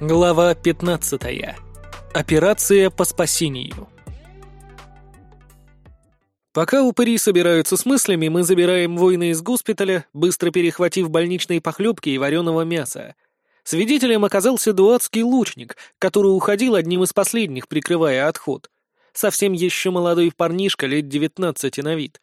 Глава 15. Операция по спасению. Пока упыри собираются с мыслями, мы забираем воина из госпиталя, быстро перехватив больничные похлебки и вареного мяса. Свидетелем оказался дуадский лучник, который уходил одним из последних, прикрывая отход. Совсем еще молодой парнишка, лет девятнадцати на вид.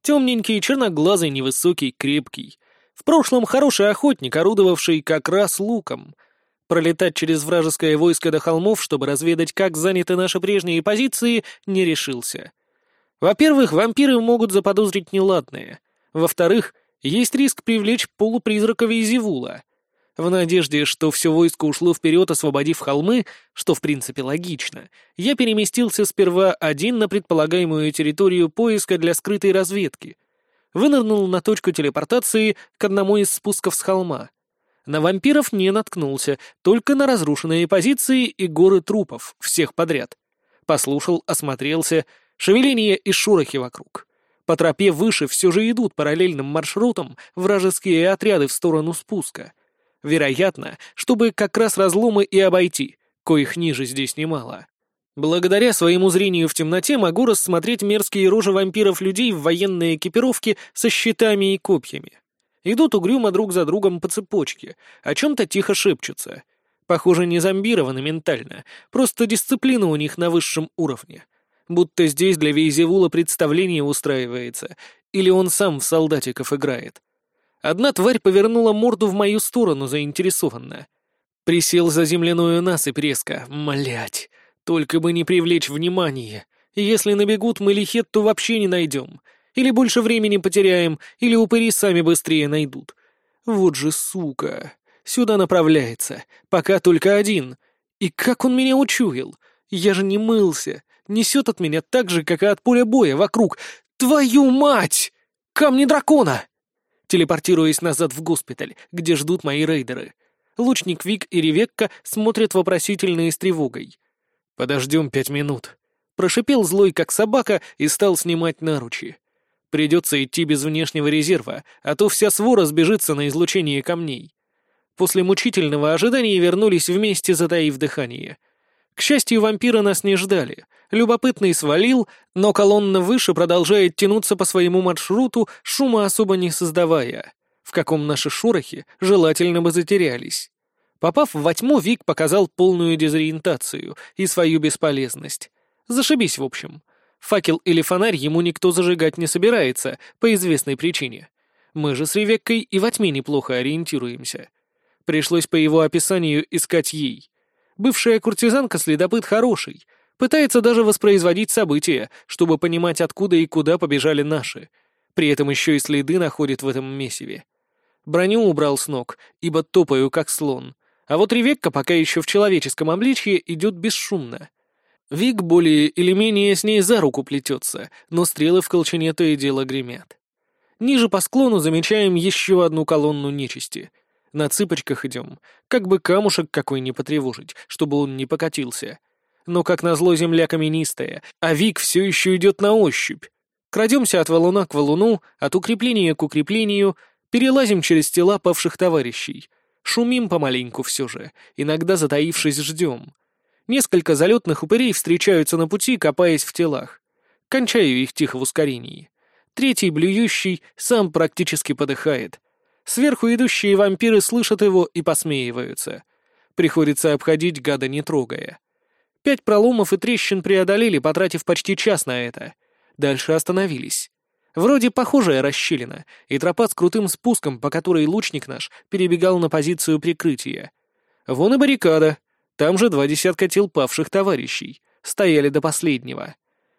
Темненький, черноглазый, невысокий, крепкий. В прошлом хороший охотник, орудовавший как раз луком — Пролетать через вражеское войско до холмов, чтобы разведать, как заняты наши прежние позиции, не решился. Во-первых, вампиры могут заподозрить неладное. Во-вторых, есть риск привлечь полупризрака Вейзевула. В надежде, что все войско ушло вперед, освободив холмы, что в принципе логично, я переместился сперва один на предполагаемую территорию поиска для скрытой разведки. Вынырнул на точку телепортации к одному из спусков с холма — на вампиров не наткнулся, только на разрушенные позиции и горы трупов, всех подряд. Послушал, осмотрелся, шевеление и шорохи вокруг. По тропе выше все же идут параллельным маршрутом вражеские отряды в сторону спуска. Вероятно, чтобы как раз разломы и обойти, коих ниже здесь немало. Благодаря своему зрению в темноте могу рассмотреть мерзкие рожи вампиров-людей в военной экипировке со щитами и копьями. Идут угрюмо друг за другом по цепочке, о чем-то тихо шепчутся. Похоже, не зомбированы ментально, просто дисциплина у них на высшем уровне. Будто здесь для Вейзевула представление устраивается, или он сам в солдатиков играет. Одна тварь повернула морду в мою сторону заинтересованно. Присел за земляную насыпь резко. Млять, только бы не привлечь внимание. Если набегут, мы лихетту вообще не найдем. Или больше времени потеряем, или упыри сами быстрее найдут. Вот же сука. Сюда направляется. Пока только один. И как он меня учуял? Я же не мылся. Несет от меня так же, как и от поля боя вокруг. Твою мать! Камни дракона! Телепортируясь назад в госпиталь, где ждут мои рейдеры. Лучник Вик и Ревекка смотрят вопросительно и с тревогой. «Подождем пять минут», — прошипел злой, как собака, и стал снимать наручи. Придется идти без внешнего резерва, а то вся свора сбежится на излучение камней. После мучительного ожидания вернулись вместе, затаив дыхание. К счастью, вампира нас не ждали. Любопытный свалил, но колонна выше продолжает тянуться по своему маршруту, шума особо не создавая. В каком наши шорохи желательно бы затерялись. Попав во тьму, Вик показал полную дезориентацию и свою бесполезность. Зашибись, в общем. Факел или фонарь ему никто зажигать не собирается, по известной причине. Мы же с Ревеккой и во тьме неплохо ориентируемся. Пришлось по его описанию искать ей. Бывшая куртизанка-следопыт хороший, пытается даже воспроизводить события, чтобы понимать, откуда и куда побежали наши. При этом еще и следы находит в этом месиве. Броню убрал с ног, ибо топаю, как слон. А вот Ревекка пока еще в человеческом обличье идет бесшумно. Вик более или менее с ней за руку плетется, но стрелы в колчане то и дело гремят. Ниже по склону замечаем еще одну колонну нечисти. На цыпочках идем, как бы камушек какой не потревожить, чтобы он не покатился. Но, как назло, земля каменистая, а Вик все еще идет на ощупь. Крадемся от валуна к валуну, от укрепления к укреплению, перелазим через тела павших товарищей. Шумим помаленьку все же, иногда затаившись ждем. Несколько залетных упырей встречаются на пути, копаясь в телах. Кончаю их тихо в ускорении. Третий, блюющий, сам практически подыхает. Сверху идущие вампиры слышат его и посмеиваются. Приходится обходить гада не трогая. Пять проломов и трещин преодолели, потратив почти час на это. Дальше остановились. Вроде похожая расщелина, и тропа с крутым спуском, по которой лучник наш перебегал на позицию прикрытия. Вон и баррикада, там же два десятка тел павших товарищей. Стояли до последнего.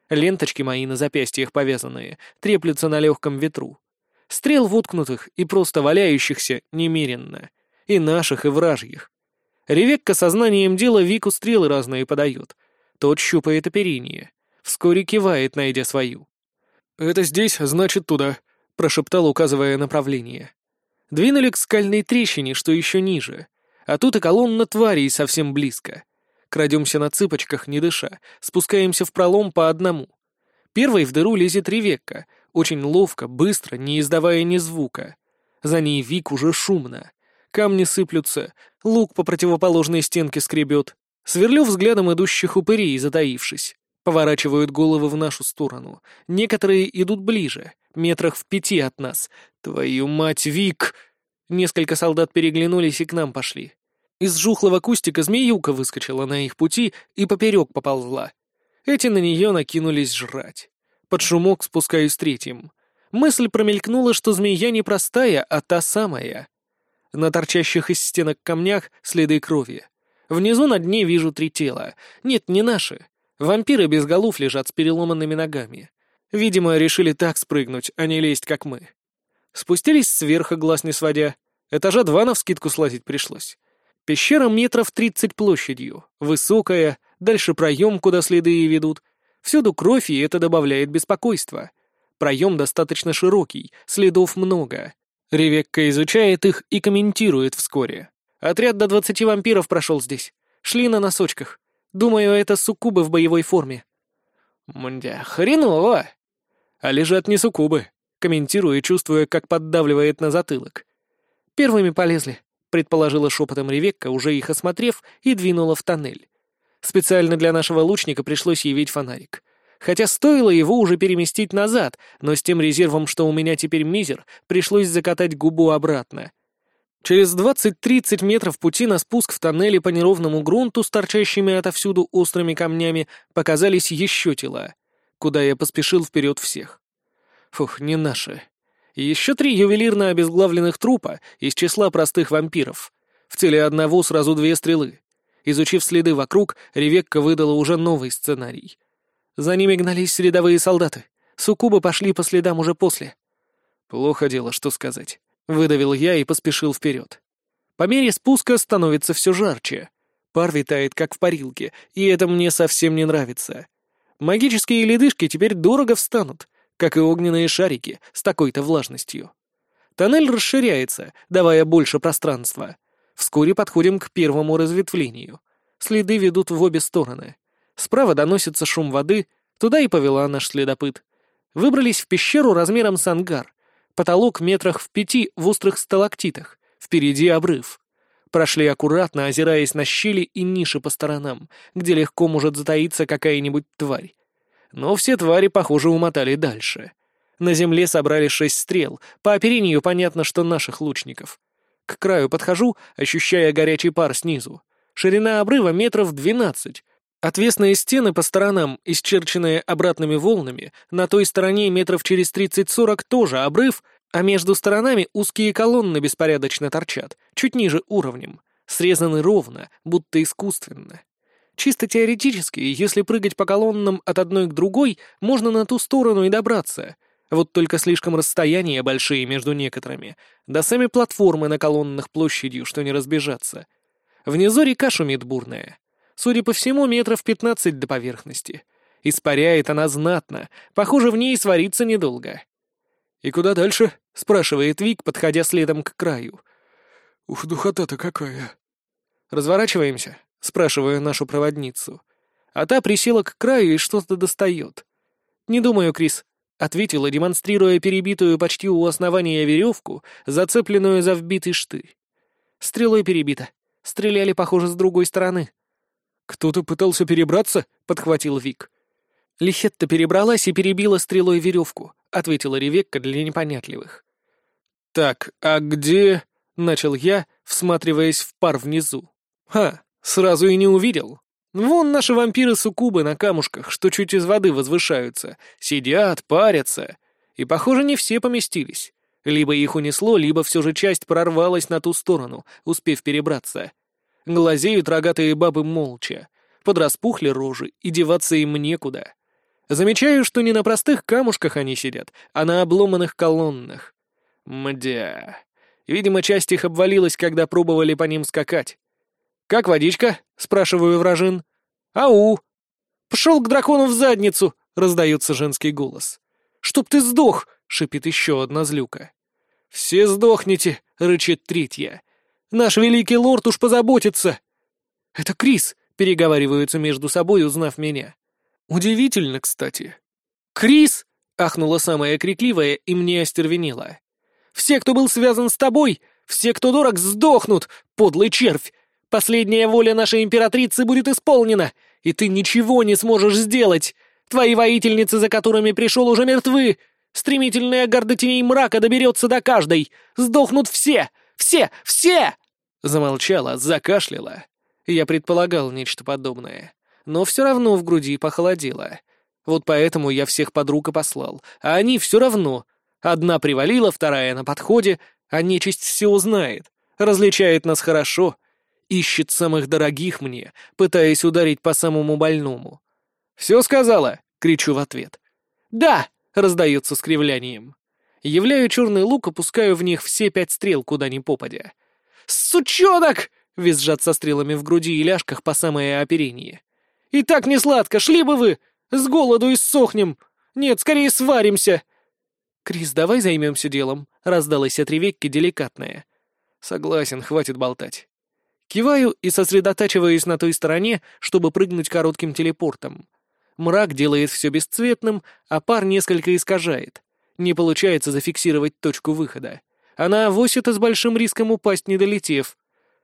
Ленточки мои на запястьях повязанные, треплются на легком ветру. Стрел воткнутых и просто валяющихся немеренно. И наших, и вражьих. Ревекка сознанием дела Вику стрелы разные подает. Тот щупает оперение. Вскоре кивает, найдя свою. «Это здесь, значит, туда», — прошептал, указывая направление. Двинули к скальной трещине, что еще ниже — а тут и колонна тварей совсем близко. Крадемся на цыпочках, не дыша, спускаемся в пролом по одному. Первой в дыру лезет Ревекка, очень ловко, быстро, не издавая ни звука. За ней Вик уже шумно. камни сыплются, лук по противоположной стенке скребет. Сверлю взглядом идущих упырей, затаившись. Поворачивают головы в нашу сторону. Некоторые идут ближе, метрах в пяти от нас. Твою мать, Вик! Несколько солдат переглянулись и к нам пошли. Из жухлого кустика змеюка выскочила на их пути и поперек поползла. Эти на нее накинулись жрать. Под шумок спускаюсь третьим. Мысль промелькнула, что змея не простая, а та самая. На торчащих из стенок камнях следы крови. Внизу на дне вижу три тела. Нет, не наши. Вампиры без голов лежат с переломанными ногами. Видимо, решили так спрыгнуть, а не лезть, как мы. Спустились сверху, глаз не сводя. Этажа два навскидку слазить пришлось. Пещера метров тридцать площадью, высокая, дальше проем, куда следы и ведут. Всюду кровь, и это добавляет беспокойства. Проем достаточно широкий, следов много. Ревекка изучает их и комментирует вскоре. Отряд до двадцати вампиров прошел здесь. Шли на носочках. Думаю, это суккубы в боевой форме. Мундя, хреново. А лежат не суккубы. Комментирую, чувствуя, как поддавливает на затылок. Первыми полезли, предположила шепотом Ревекка, уже их осмотрев, и двинула в тоннель. Специально для нашего лучника пришлось явить фонарик. Хотя стоило его уже переместить назад, но с тем резервом, что у меня теперь мизер, пришлось закатать губу обратно. Через 20-30 метров пути на спуск в тоннеле по неровному грунту с торчащими отовсюду острыми камнями показались еще тела, куда я поспешил вперед всех. Фух, не наши. Еще три ювелирно обезглавленных трупа из числа простых вампиров. В теле одного сразу две стрелы. Изучив следы вокруг, Ревекка выдала уже новый сценарий. За ними гнались рядовые солдаты. Суккубы пошли по следам уже после. Плохо дело, что сказать. Выдавил я и поспешил вперед. По мере спуска становится все жарче. Пар витает, как в парилке, и это мне совсем не нравится. Магические ледышки теперь дорого встанут, как и огненные шарики с такой-то влажностью. Тоннель расширяется, давая больше пространства. Вскоре подходим к первому разветвлению. Следы ведут в обе стороны. Справа доносится шум воды, туда и повела наш следопыт. Выбрались в пещеру размером с ангар, Потолок метрах в пяти в острых сталактитах. Впереди обрыв. Прошли аккуратно, озираясь на щели и ниши по сторонам, где легко может затаиться какая-нибудь тварь. Но все твари, похоже, умотали дальше. На земле собрали шесть стрел, по оперению понятно, что наших лучников. К краю подхожу, ощущая горячий пар снизу. Ширина обрыва метров двенадцать. Отвесные стены по сторонам, исчерченные обратными волнами, на той стороне метров через 30-40 тоже обрыв, а между сторонами узкие колонны беспорядочно торчат, чуть ниже уровнем, срезаны ровно, будто искусственно. Чисто теоретически, если прыгать по колоннам от одной к другой, можно на ту сторону и добраться. Вот только слишком расстояния большие между некоторыми, да сами платформы на колоннах площадью, что не разбежаться. Внизу река шумит бурная. Судя по всему, метров пятнадцать до поверхности. Испаряет она знатно. Похоже, в ней свариться недолго. «И куда дальше?» — спрашивает Вик, подходя следом к краю. «Ух, духота-то какая!» «Разворачиваемся?» — спрашиваю нашу проводницу. А та присела к краю и что-то достает. «Не думаю, Крис», — ответила, демонстрируя перебитую почти у основания веревку, зацепленную за вбитый штырь. «Стрелой перебита. Стреляли, похоже, с другой стороны». «Кто-то пытался перебраться?» — подхватил Вик. «Лихетта перебралась и перебила стрелой веревку», — ответила Ревекка для непонятливых. «Так, а где...» — начал я, всматриваясь в пар внизу. «Ха, сразу и не увидел. Вон наши вампиры-суккубы на камушках, что чуть из воды возвышаются, сидят, парятся. И, похоже, не все поместились. Либо их унесло, либо все же часть прорвалась на ту сторону, успев перебраться. Глазеют рогатые бабы молча. Подраспухли рожи, и деваться им некуда. Замечаю, что не на простых камушках они сидят, а на обломанных колоннах. Мдя. Видимо, часть их обвалилась, когда пробовали по ним скакать. «Как водичка?» — спрашиваю вражин. «Ау!» «Пшел к дракону в задницу!» — раздается женский голос. «Чтоб ты сдох!» — шипит еще одна злюка. «Все сдохните!» — рычит третья. Наш великий лорд уж позаботится!» «Это Крис!» — переговариваются между собой, узнав меня. «Удивительно, кстати». «Крис!» — ахнула самая крикливая и мне остервенела. «Все, кто был связан с тобой, Все, кто дорог, сдохнут, подлый червь! Последняя воля нашей императрицы будет исполнена, и ты ничего не сможешь сделать! Твои воительницы, за которыми пришел, уже мертвы! Стремительная горда теней мрака доберется до каждой! Сдохнут все! Все! Все!» Замолчала, закашляла. Я предполагал нечто подобное. Но все равно в груди похолодело. Вот поэтому я всех подруг и послал. А они все равно. Одна привалила, вторая на подходе, а нечисть все узнает. Различает нас хорошо. Ищет самых дорогих мне, пытаясь ударить по самому больному. «Все сказала?» — кричу в ответ. «Да!» — раздается с кривлянием. Являю черный лук, опускаю в них все пять стрел, куда ни попадя. «Сучонок!» — визжат со стрелами в груди и ляжках по самое оперение. «И так не сладко, шли бы вы! С голоду иссохнем! Нет, скорее сваримся!» «Крис, давай займемся делом», — раздалась от Ревекки деликатная. «Согласен, хватит болтать». Киваю и сосредотачиваюсь на той стороне, чтобы прыгнуть коротким телепортом. Мрак делает все бесцветным, а пар несколько искажает. Не получается зафиксировать точку выхода. Она авосит и с большим риском упасть, не долетев.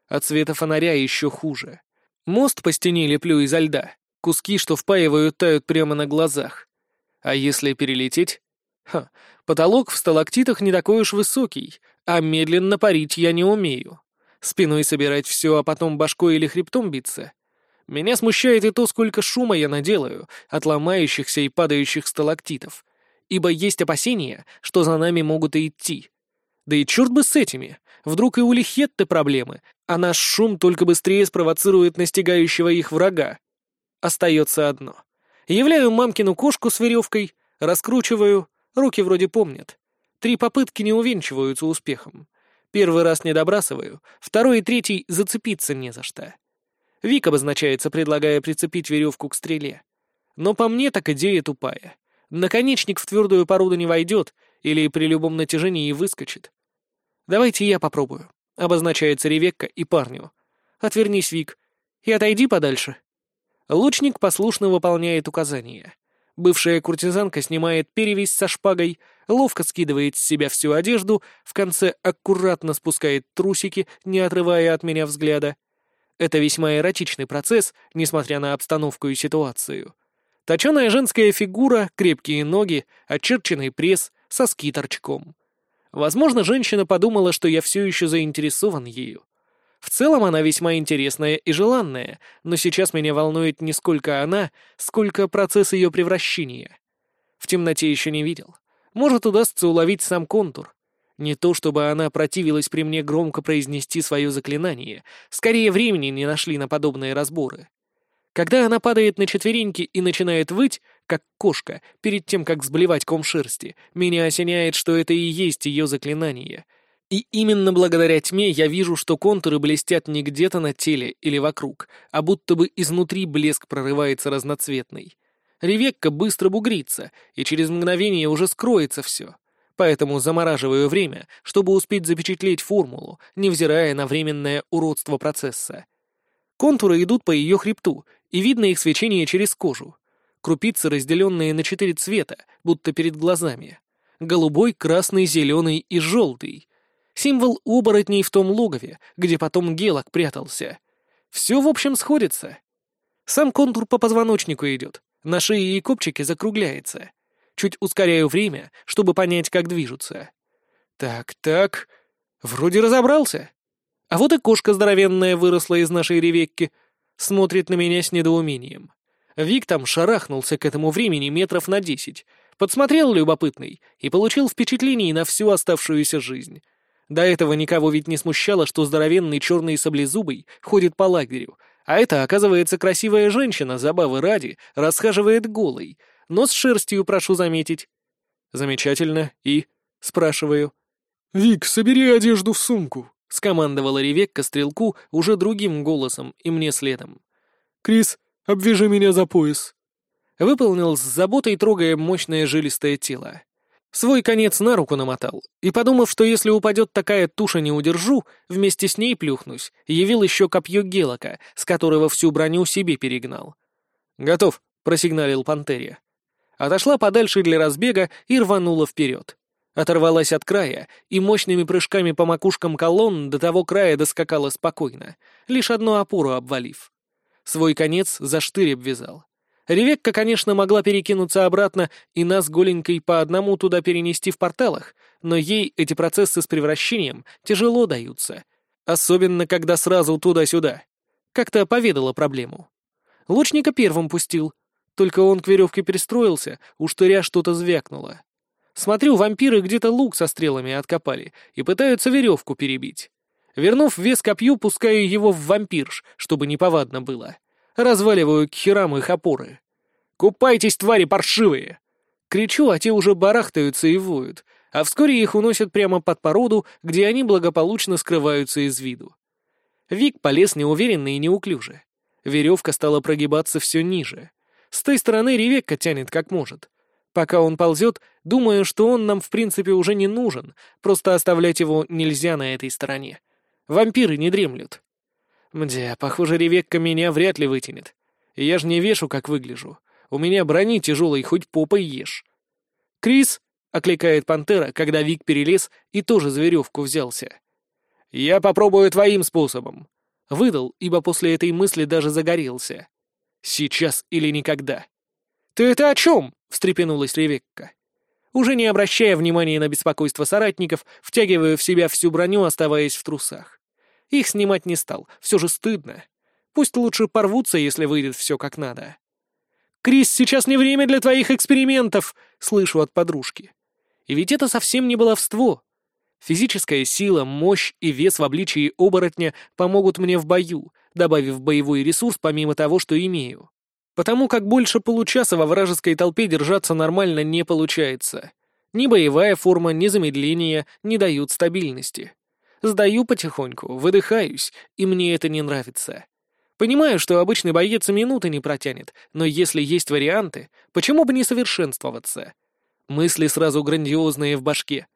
От света фонаря еще хуже. Мост по стене леплю изо льда. Куски, что впаивают, тают прямо на глазах. А если перелететь? Ха, потолок в сталактитах не такой уж высокий, а медленно парить я не умею. Спиной собирать все, а потом башкой или хребтом биться. Меня смущает и то, сколько шума я наделаю от ломающихся и падающих сталактитов, ибо есть опасения, что за нами могут и идти. Да и черт бы с этими, вдруг и у Лихетты проблемы, а наш шум только быстрее спровоцирует настигающего их врага. Остается одно. Являю мамкину кошку с веревкой, раскручиваю, руки вроде помнят. Три попытки не увенчиваются успехом. Первый раз не добрасываю, второй и третий зацепиться не за что. Вик обозначается, предлагая прицепить веревку к стреле. Но по мне так идея тупая. Наконечник в твердую породу не войдет или при любом натяжении выскочит. «Давайте я попробую», — обозначается Ревекка и парню. «Отвернись, Вик, и отойди подальше». Лучник послушно выполняет указания. Бывшая куртизанка снимает перевязь со шпагой, ловко скидывает с себя всю одежду, в конце аккуратно спускает трусики, не отрывая от меня взгляда. Это весьма эротичный процесс, несмотря на обстановку и ситуацию. Точеная женская фигура, крепкие ноги, очерченный пресс, соски торчком. Возможно, женщина подумала, что я все еще заинтересован ею. В целом она весьма интересная и желанная, но сейчас меня волнует не сколько она, сколько процесс ее превращения. В темноте еще не видел. Может, удастся уловить сам контур. Не то, чтобы она противилась при мне громко произнести свое заклинание, скорее времени не нашли на подобные разборы. Когда она падает на четвереньки и начинает выть, как кошка, перед тем, как сблевать ком шерсти, меня осеняет, что это и есть ее заклинание — и именно благодаря тьме я вижу, что контуры блестят не где-то на теле или вокруг, а будто бы изнутри блеск прорывается разноцветный. Ревекка быстро бугрится, и через мгновение уже скроется все. Поэтому замораживаю время, чтобы успеть запечатлеть формулу, невзирая на временное уродство процесса. Контуры идут по ее хребту, и видно их свечение через кожу. Крупицы, разделенные на четыре цвета, будто перед глазами. Голубой, красный, зеленый и желтый — Символ оборотней в том логове, где потом Гелок прятался. Все, в общем, сходится. Сам контур по позвоночнику идет, на шее и копчике закругляется. Чуть ускоряю время, чтобы понять, как движутся. Так, так, вроде разобрался. А вот и кошка здоровенная выросла из нашей ревекки, смотрит на меня с недоумением. Вик там шарахнулся к этому времени метров на десять, подсмотрел любопытный и получил впечатление на всю оставшуюся жизнь. До этого никого ведь не смущало, что здоровенный черный саблезубый ходит по лагерю, а это, оказывается, красивая женщина, забавы ради, расхаживает голой, но с шерстью, прошу заметить. Замечательно. И? Спрашиваю. «Вик, собери одежду в сумку», — скомандовала Ревекка стрелку уже другим голосом и мне следом. «Крис, обвяжи меня за пояс». Выполнил с заботой, трогая мощное жилистое тело. Свой конец на руку намотал, и, подумав, что если упадет такая туша не удержу, вместе с ней плюхнусь, явил еще копье Гелока, с которого всю броню себе перегнал. «Готов», — просигналил Пантерия. Отошла подальше для разбега и рванула вперед. Оторвалась от края и мощными прыжками по макушкам колонн до того края доскакала спокойно, лишь одну опору обвалив. Свой конец за штырь обвязал. Ревекка, конечно, могла перекинуться обратно и нас голенькой по одному туда перенести в порталах, но ей эти процессы с превращением тяжело даются. Особенно, когда сразу туда-сюда. Как-то поведала проблему. Лучника первым пустил. Только он к веревке перестроился, у штыря что-то звякнуло. Смотрю, вампиры где-то лук со стрелами откопали и пытаются веревку перебить. Вернув вес копью, пускаю его в вампирш, чтобы неповадно было. Разваливаю к херам их опоры. «Купайтесь, твари паршивые!» Кричу, а те уже барахтаются и воют, а вскоре их уносят прямо под породу, где они благополучно скрываются из виду. Вик полез неуверенно и неуклюже. Веревка стала прогибаться все ниже. С той стороны Ревекка тянет как может. Пока он ползет, думаю, что он нам в принципе уже не нужен, просто оставлять его нельзя на этой стороне. Вампиры не дремлют. Мдя, похоже, Ревекка меня вряд ли вытянет. Я же не вешу, как выгляжу. У меня брони тяжелой, хоть попой ешь. «Крис!» — окликает пантера, когда Вик перелез и тоже за веревку взялся. «Я попробую твоим способом». Выдал, ибо после этой мысли даже загорелся. «Сейчас или никогда». «Ты это о чем?» — встрепенулась Ревекка. Уже не обращая внимания на беспокойство соратников, втягивая в себя всю броню, оставаясь в трусах. Их снимать не стал, все же стыдно. Пусть лучше порвутся, если выйдет все как надо. «Крис, сейчас не время для твоих экспериментов!» — слышу от подружки. И ведь это совсем не баловство. Физическая сила, мощь и вес в обличии оборотня помогут мне в бою, добавив боевой ресурс помимо того, что имею потому как больше получаса во вражеской толпе держаться нормально не получается. Ни боевая форма, ни замедление не дают стабильности. Сдаю потихоньку, выдыхаюсь, и мне это не нравится. Понимаю, что обычный боец минуты не протянет, но если есть варианты, почему бы не совершенствоваться? Мысли сразу грандиозные в башке.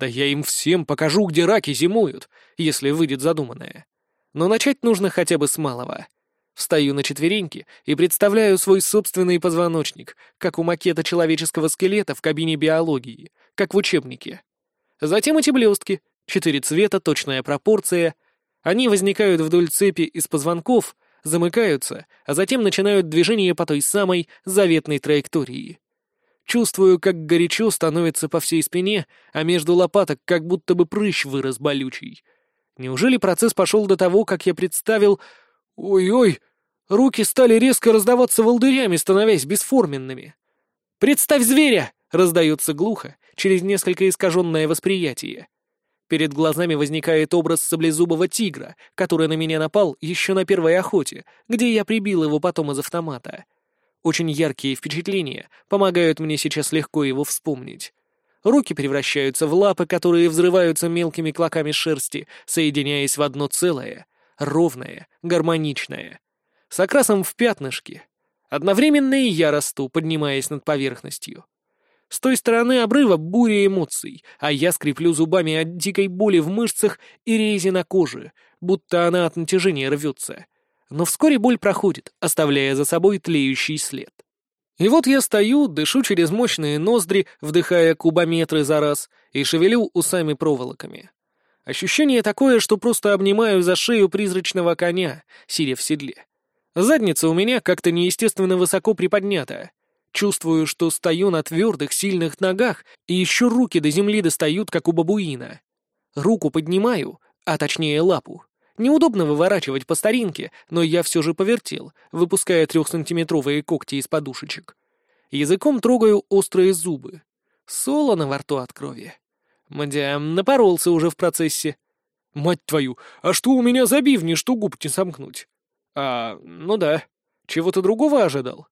Да я им всем покажу, где раки зимуют, если выйдет задуманное. Но начать нужно хотя бы с малого. Встаю на четвереньки и представляю свой собственный позвоночник, как у макета человеческого скелета в кабине биологии, как в учебнике. Затем эти блестки, четыре цвета, точная пропорция. Они возникают вдоль цепи из позвонков, замыкаются, а затем начинают движение по той самой заветной траектории. Чувствую, как горячо становится по всей спине, а между лопаток как будто бы прыщ вырос болючий. Неужели процесс пошел до того, как я представил, Ой-ой! Руки стали резко раздаваться волдырями, становясь бесформенными. «Представь зверя!» — раздается глухо, через несколько искаженное восприятие. Перед глазами возникает образ саблезубого тигра, который на меня напал еще на первой охоте, где я прибил его потом из автомата. Очень яркие впечатления помогают мне сейчас легко его вспомнить. Руки превращаются в лапы, которые взрываются мелкими клоками шерсти, соединяясь в одно целое — ровная, гармоничная. С окрасом в пятнышке. Одновременно и я расту, поднимаясь над поверхностью. С той стороны обрыва буря эмоций, а я скреплю зубами от дикой боли в мышцах и рези на коже, будто она от натяжения рвется. Но вскоре боль проходит, оставляя за собой тлеющий след. И вот я стою, дышу через мощные ноздри, вдыхая кубометры за раз, и шевелю усами-проволоками. Ощущение такое, что просто обнимаю за шею призрачного коня, сидя в седле. Задница у меня как-то неестественно высоко приподнята. Чувствую, что стою на твердых, сильных ногах, и еще руки до земли достают, как у бабуина. Руку поднимаю, а точнее лапу. Неудобно выворачивать по старинке, но я все же повертел, выпуская трехсантиметровые когти из подушечек. Языком трогаю острые зубы. Солоно во рту от крови. Мдя, напоролся уже в процессе. Мать твою, а что у меня за бивни, что губ не сомкнуть? А, ну да. Чего-то другого ожидал?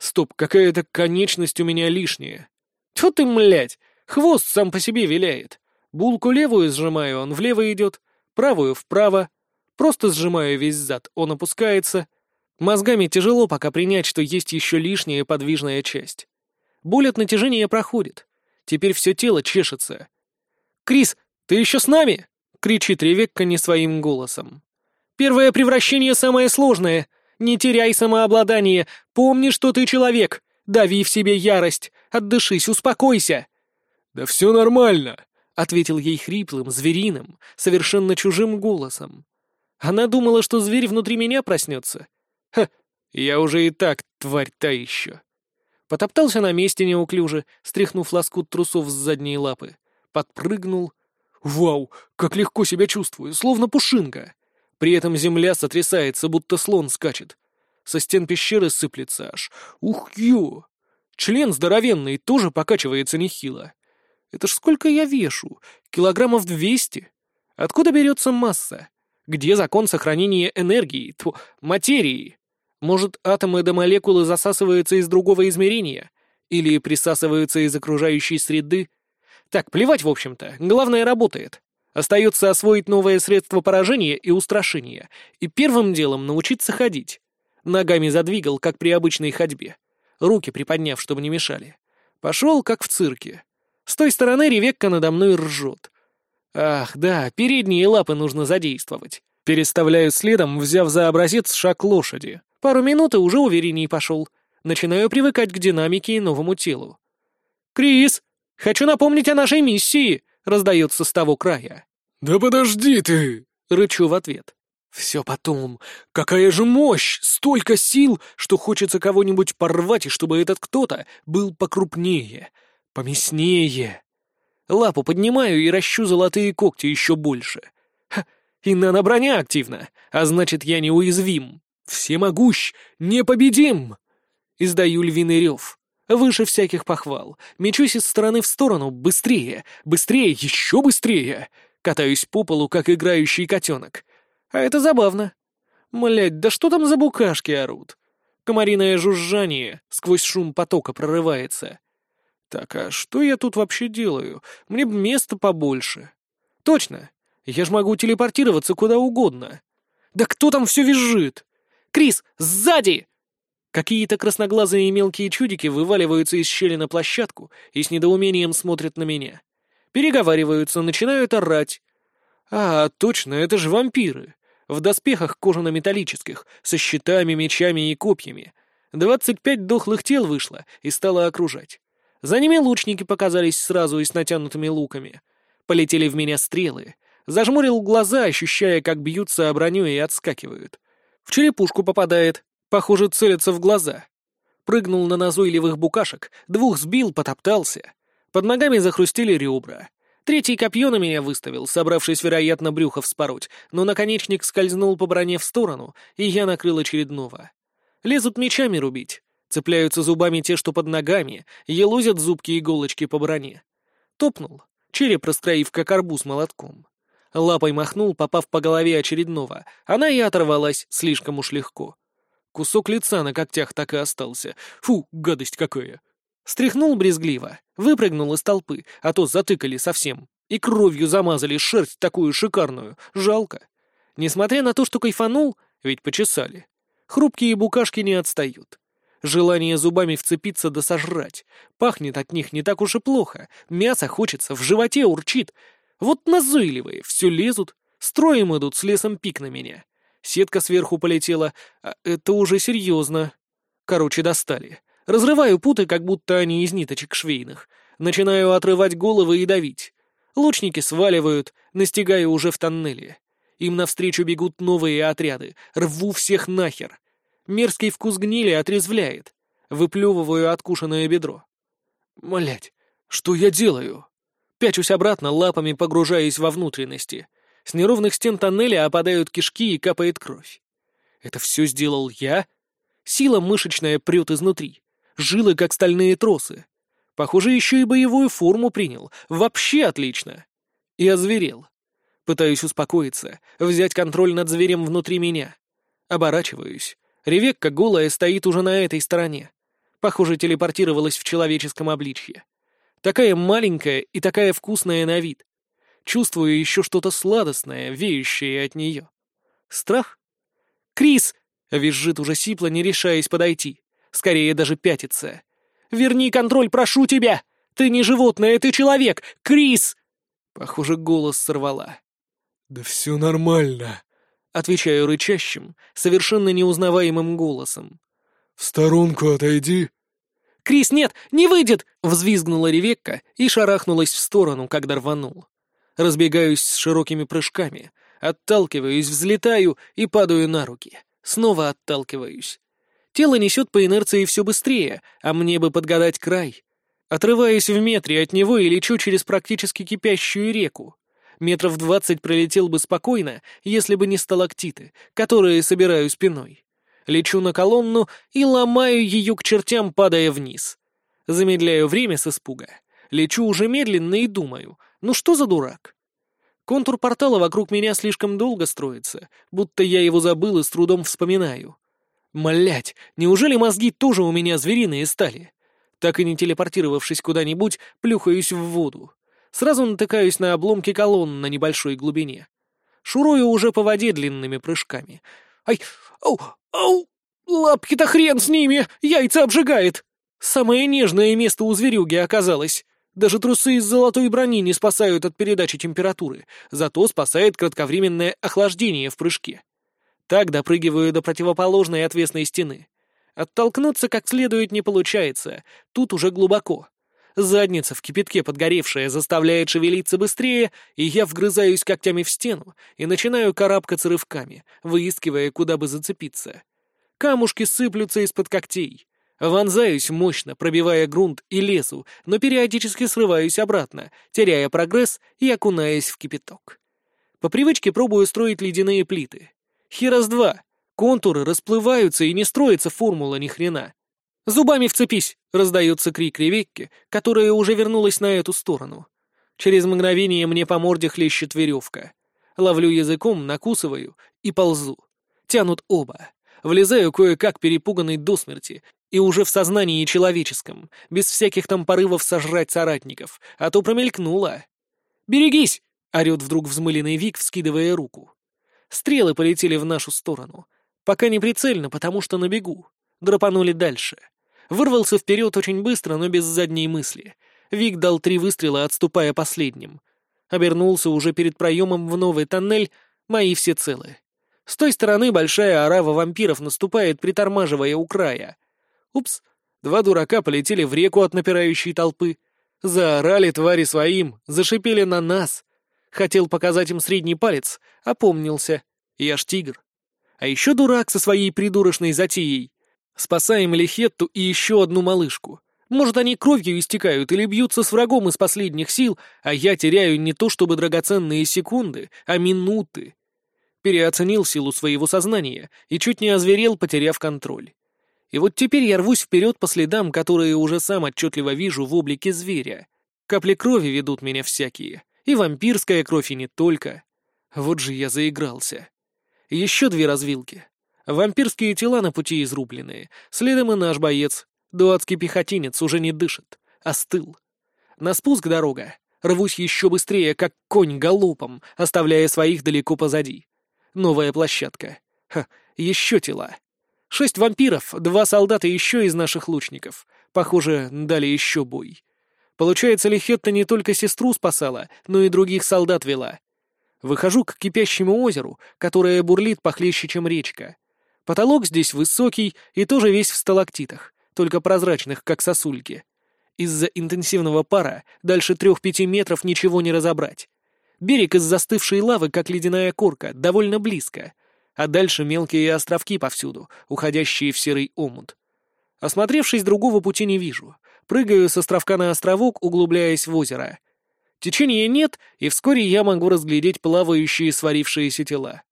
Стоп, какая-то конечность у меня лишняя. Тьфу ты, млять, хвост сам по себе виляет. Булку левую сжимаю, он влево идет, правую вправо. Просто сжимаю весь зад, он опускается. Мозгами тяжело пока принять, что есть еще лишняя подвижная часть. Боль от натяжения проходит. Теперь все тело чешется. «Крис, ты еще с нами?» — кричит Ревекка не своим голосом. «Первое превращение самое сложное. Не теряй самообладание. Помни, что ты человек. Дави в себе ярость. Отдышись, успокойся». «Да все нормально», — ответил ей хриплым, звериным, совершенно чужим голосом. Она думала, что зверь внутри меня проснется. Ха, я уже и так тварь та еще. Потоптался на месте неуклюже, стряхнув лоскут трусов с задней лапы. Подпрыгнул. Вау, как легко себя чувствую, словно пушинка. При этом земля сотрясается, будто слон скачет. Со стен пещеры сыплется аж. Ух, ё! Член здоровенный тоже покачивается нехило. Это ж сколько я вешу? Килограммов двести? Откуда берется масса? Где закон сохранения энергии, тьфу, материи? Может, атомы до молекулы засасываются из другого измерения? Или присасываются из окружающей среды? Так, плевать, в общем-то. Главное, работает. Остается освоить новое средство поражения и устрашения. И первым делом научиться ходить. Ногами задвигал, как при обычной ходьбе. Руки приподняв, чтобы не мешали. Пошел, как в цирке. С той стороны Ревекка надо мной ржет. Ах, да, передние лапы нужно задействовать. Переставляю следом, взяв за образец шаг лошади. Пару минут и уже уверенней пошел. Начинаю привыкать к динамике и новому телу. «Крис, хочу напомнить о нашей миссии!» — раздается с того края. «Да подожди ты!» — рычу в ответ. «Все потом. Какая же мощь! Столько сил, что хочется кого-нибудь порвать, и чтобы этот кто-то был покрупнее, помеснее. Лапу поднимаю и ращу золотые когти еще больше. Ха, и нано-броня активна, а значит, я неуязвим. Всемогущ, непобедим! Издаю львиный рев. Выше всяких похвал. Мечусь из стороны в сторону. Быстрее, быстрее, еще быстрее. Катаюсь по полу, как играющий котенок. А это забавно. Млять, да что там за букашки орут? Комариное жужжание сквозь шум потока прорывается. Так, а что я тут вообще делаю? Мне б места побольше. Точно. Я ж могу телепортироваться куда угодно. Да кто там все визжит? Крис, сзади!» Какие-то красноглазые мелкие чудики вываливаются из щели на площадку и с недоумением смотрят на меня. Переговариваются, начинают орать. «А, точно, это же вампиры!» В доспехах кожано-металлических, со щитами, мечами и копьями. Двадцать пять дохлых тел вышло и стало окружать. За ними лучники показались сразу и с натянутыми луками. Полетели в меня стрелы. Зажмурил глаза, ощущая, как бьются о броню и отскакивают. В черепушку попадает. Похоже, целится в глаза. Прыгнул на назойливых букашек, двух сбил, потоптался. Под ногами захрустили ребра. Третий копье на меня выставил, собравшись, вероятно, брюхо вспороть, но наконечник скользнул по броне в сторону, и я накрыл очередного. Лезут мечами рубить. Цепляются зубами те, что под ногами, елозят зубки иголочки по броне. Топнул, череп раскроив, как арбуз молотком. Лапой махнул, попав по голове очередного. Она и оторвалась слишком уж легко. Кусок лица на когтях так и остался. Фу, гадость какая. Стряхнул брезгливо, выпрыгнул из толпы, а то затыкали совсем. И кровью замазали шерсть такую шикарную. Жалко. Несмотря на то, что кайфанул, ведь почесали. Хрупкие букашки не отстают. Желание зубами вцепиться да сожрать. Пахнет от них не так уж и плохо. Мясо хочется, в животе урчит. Вот назойливые, все лезут, строем идут с лесом пик на меня. Сетка сверху полетела, а это уже серьезно. Короче, достали. Разрываю путы, как будто они из ниточек швейных. Начинаю отрывать головы и давить. Лучники сваливают, настигаю уже в тоннеле. Им навстречу бегут новые отряды. Рву всех нахер. Мерзкий вкус гнили отрезвляет. Выплевываю откушенное бедро. Млять, что я делаю? Пячусь обратно, лапами погружаясь во внутренности. С неровных стен тоннеля опадают кишки и капает кровь. Это все сделал я? Сила мышечная прет изнутри. Жилы, как стальные тросы. Похоже, еще и боевую форму принял. Вообще отлично. И озверел. Пытаюсь успокоиться, взять контроль над зверем внутри меня. Оборачиваюсь. Ревекка голая стоит уже на этой стороне. Похоже, телепортировалась в человеческом обличье. Такая маленькая и такая вкусная на вид. Чувствую еще что-то сладостное, веющее от нее. Страх? «Крис!» — визжит уже сипло, не решаясь подойти. Скорее даже пятится. «Верни контроль, прошу тебя! Ты не животное, ты человек! Крис!» Похоже, голос сорвала. «Да все нормально», — отвечаю рычащим, совершенно неузнаваемым голосом. «В сторонку отойди». Крис, нет, не выйдет!» — взвизгнула Ревекка и шарахнулась в сторону, когда рванул. Разбегаюсь с широкими прыжками, отталкиваюсь, взлетаю и падаю на руки. Снова отталкиваюсь. Тело несет по инерции все быстрее, а мне бы подгадать край. Отрываюсь в метре от него и лечу через практически кипящую реку. Метров двадцать пролетел бы спокойно, если бы не сталактиты, которые собираю спиной. Лечу на колонну и ломаю ее к чертям, падая вниз. Замедляю время с испуга. Лечу уже медленно и думаю, ну что за дурак? Контур портала вокруг меня слишком долго строится, будто я его забыл и с трудом вспоминаю. Млять, неужели мозги тоже у меня звериные стали? Так и не телепортировавшись куда-нибудь, плюхаюсь в воду. Сразу натыкаюсь на обломки колонн на небольшой глубине. Шурую уже по воде длинными прыжками. Ай, ау, ау, лапки-то хрен с ними, яйца обжигает. Самое нежное место у зверюги оказалось. Даже трусы из золотой брони не спасают от передачи температуры, зато спасает кратковременное охлаждение в прыжке. Так допрыгиваю до противоположной отвесной стены. Оттолкнуться как следует не получается, тут уже глубоко. Задница в кипятке подгоревшая заставляет шевелиться быстрее, и я вгрызаюсь когтями в стену и начинаю карабкаться рывками, выискивая, куда бы зацепиться. Камушки сыплются из-под когтей. Вонзаюсь мощно, пробивая грунт и лесу, но периодически срываюсь обратно, теряя прогресс и окунаясь в кипяток. По привычке пробую строить ледяные плиты. Херас-2. Контуры расплываются и не строится формула ни хрена. «Зубами вцепись!» — раздается крик Ревекки, которая уже вернулась на эту сторону. Через мгновение мне по морде хлещет веревка. Ловлю языком, накусываю и ползу. Тянут оба. Влезаю кое-как перепуганный до смерти и уже в сознании человеческом, без всяких там порывов сожрать соратников, а то промелькнуло. «Берегись!» — орёт вдруг взмыленный Вик, вскидывая руку. Стрелы полетели в нашу сторону. Пока не прицельно, потому что на бегу. Драпанули дальше. Вырвался вперед очень быстро, но без задней мысли. Вик дал три выстрела, отступая последним. Обернулся уже перед проемом в новый тоннель, мои все целы. С той стороны большая орава вампиров наступает, притормаживая у края. Упс, два дурака полетели в реку от напирающей толпы. Заорали твари своим, зашипели на нас. Хотел показать им средний палец, опомнился. Я ж тигр. А еще дурак со своей придурочной затеей. Спасаем Лихетту и еще одну малышку. Может, они кровью истекают или бьются с врагом из последних сил, а я теряю не то чтобы драгоценные секунды, а минуты. Переоценил силу своего сознания и чуть не озверел, потеряв контроль. И вот теперь я рвусь вперед по следам, которые уже сам отчетливо вижу в облике зверя. Капли крови ведут меня всякие. И вампирская кровь, и не только. Вот же я заигрался. Еще две развилки. Вампирские тела на пути изрубленные. Следом и наш боец. Дуадский пехотинец уже не дышит. Остыл. На спуск дорога. Рвусь еще быстрее, как конь галопом, оставляя своих далеко позади. Новая площадка. Ха, еще тела. Шесть вампиров, два солдата еще из наших лучников. Похоже, дали еще бой. Получается, Лихетта не только сестру спасала, но и других солдат вела. Выхожу к кипящему озеру, которое бурлит похлеще, чем речка. Потолок здесь высокий и тоже весь в сталактитах, только прозрачных, как сосульки. Из-за интенсивного пара дальше трех-пяти метров ничего не разобрать. Берег из застывшей лавы, как ледяная корка, довольно близко а дальше мелкие островки повсюду, уходящие в серый омут. Осмотревшись, другого пути не вижу. Прыгаю с островка на островок, углубляясь в озеро. Течения нет, и вскоре я могу разглядеть плавающие сварившиеся тела.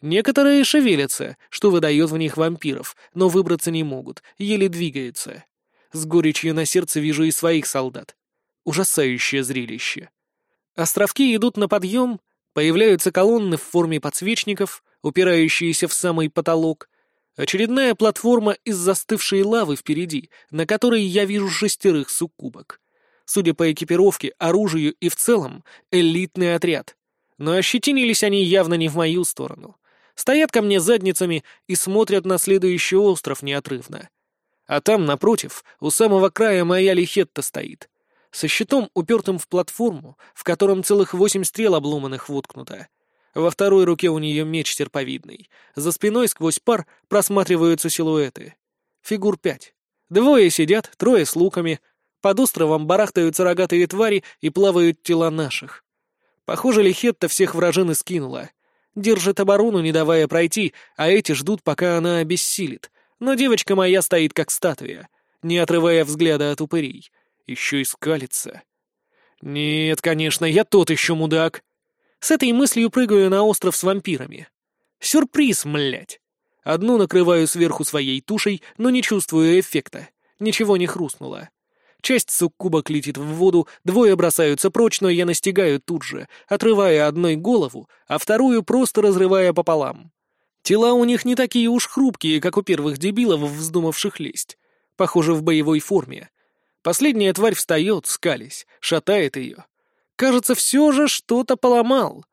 Некоторые шевелятся, что выдает в них вампиров, но выбраться не могут, еле двигаются. С горечью на сердце вижу и своих солдат. Ужасающее зрелище. Островки идут на подъем, появляются колонны в форме подсвечников, упирающиеся в самый потолок, очередная платформа из застывшей лавы впереди, на которой я вижу шестерых суккубок. Судя по экипировке, оружию и в целом, элитный отряд. Но ощетинились они явно не в мою сторону. Стоят ко мне задницами и смотрят на следующий остров неотрывно. А там, напротив, у самого края моя лихетта стоит. Со щитом, упертым в платформу, в котором целых восемь стрел обломанных воткнуто. Во второй руке у нее меч серповидный. За спиной сквозь пар просматриваются силуэты. Фигур пять. Двое сидят, трое с луками. Под островом барахтаются рогатые твари и плавают тела наших. Похоже, Лихетта всех вражин скинула. Держит оборону, не давая пройти, а эти ждут, пока она обессилит. Но девочка моя стоит как статуя, не отрывая взгляда от упырей. Еще и скалится. Нет, конечно, я тот еще мудак. С этой мыслью прыгаю на остров с вампирами. Сюрприз, млять. Одну накрываю сверху своей тушей, но не чувствую эффекта. Ничего не хрустнуло. Часть суккубок летит в воду, двое бросаются прочь, но я настигаю тут же, отрывая одной голову, а вторую просто разрывая пополам. Тела у них не такие уж хрупкие, как у первых дебилов, вздумавших лезть. Похоже, в боевой форме. Последняя тварь встает, скались, шатает ее. Кажется, все же что-то поломал.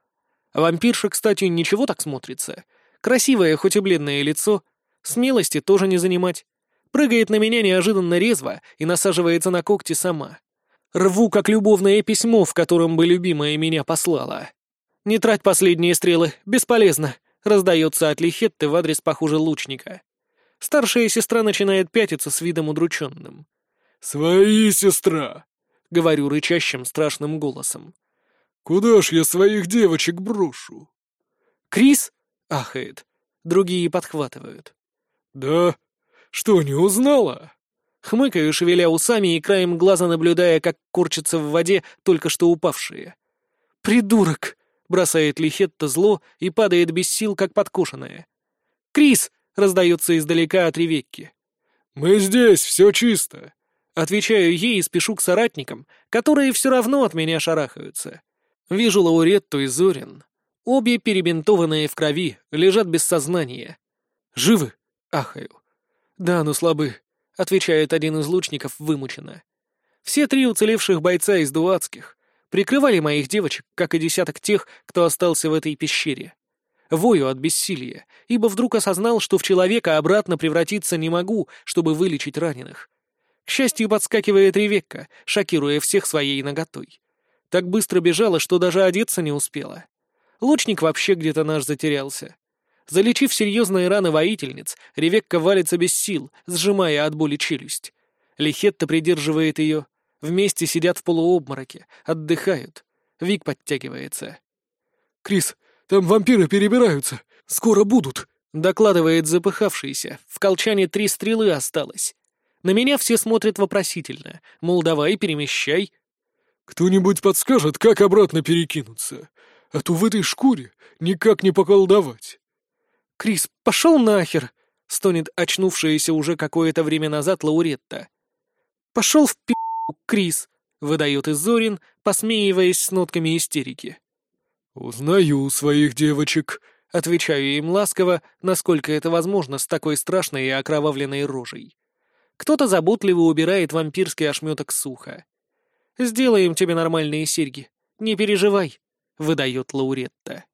Вампирша, кстати, ничего так смотрится. Красивое, хоть и бледное лицо. Смелости тоже не занимать. Прыгает на меня неожиданно резво и насаживается на когти сама. Рву, как любовное письмо, в котором бы любимая меня послала. «Не трать последние стрелы, бесполезно», — раздается от Лихетты в адрес, похуже, лучника. Старшая сестра начинает пятиться с видом удрученным. «Свои, сестра!» — говорю рычащим страшным голосом. «Куда ж я своих девочек брошу?» «Крис?» — ахает. Другие подхватывают. «Да? Что, не узнала?» Хмыкаю, шевеля усами и краем глаза наблюдая, как корчатся в воде только что упавшие. «Придурок!» — бросает Лихетта зло и падает без сил, как подкушенная. «Крис!» — раздается издалека от Ревекки. «Мы здесь, все чисто!» Отвечаю ей и спешу к соратникам, которые все равно от меня шарахаются. Вижу Лауретту и Зорин. Обе перебинтованные в крови, лежат без сознания. «Живы?» — ахаю. «Да, но слабы», — отвечает один из лучников вымученно. Все три уцелевших бойца из дуатских прикрывали моих девочек, как и десяток тех, кто остался в этой пещере. Вою от бессилия, ибо вдруг осознал, что в человека обратно превратиться не могу, чтобы вылечить раненых. К счастью, подскакивает Ревекка, шокируя всех своей наготой. Так быстро бежала, что даже одеться не успела. Лучник вообще где-то наш затерялся. Залечив серьезные раны воительниц, Ревекка валится без сил, сжимая от боли челюсть. Лихетта придерживает ее. Вместе сидят в полуобмороке, отдыхают. Вик подтягивается. «Крис, там вампиры перебираются. Скоро будут», — докладывает запыхавшийся. В колчане три стрелы осталось. На меня все смотрят вопросительно, мол, давай перемещай. «Кто-нибудь подскажет, как обратно перекинуться? А то в этой шкуре никак не поколдовать». «Крис, пошел нахер!» — стонет очнувшаяся уже какое-то время назад Лауретта. «Пошел в пи***, Крис!» — выдает Изорин, посмеиваясь с нотками истерики. «Узнаю своих девочек», — отвечаю им ласково, насколько это возможно с такой страшной и окровавленной рожей. Кто-то заботливо убирает вампирский ошметок суха. «Сделаем тебе нормальные серьги. Не переживай», — выдает Лауретта.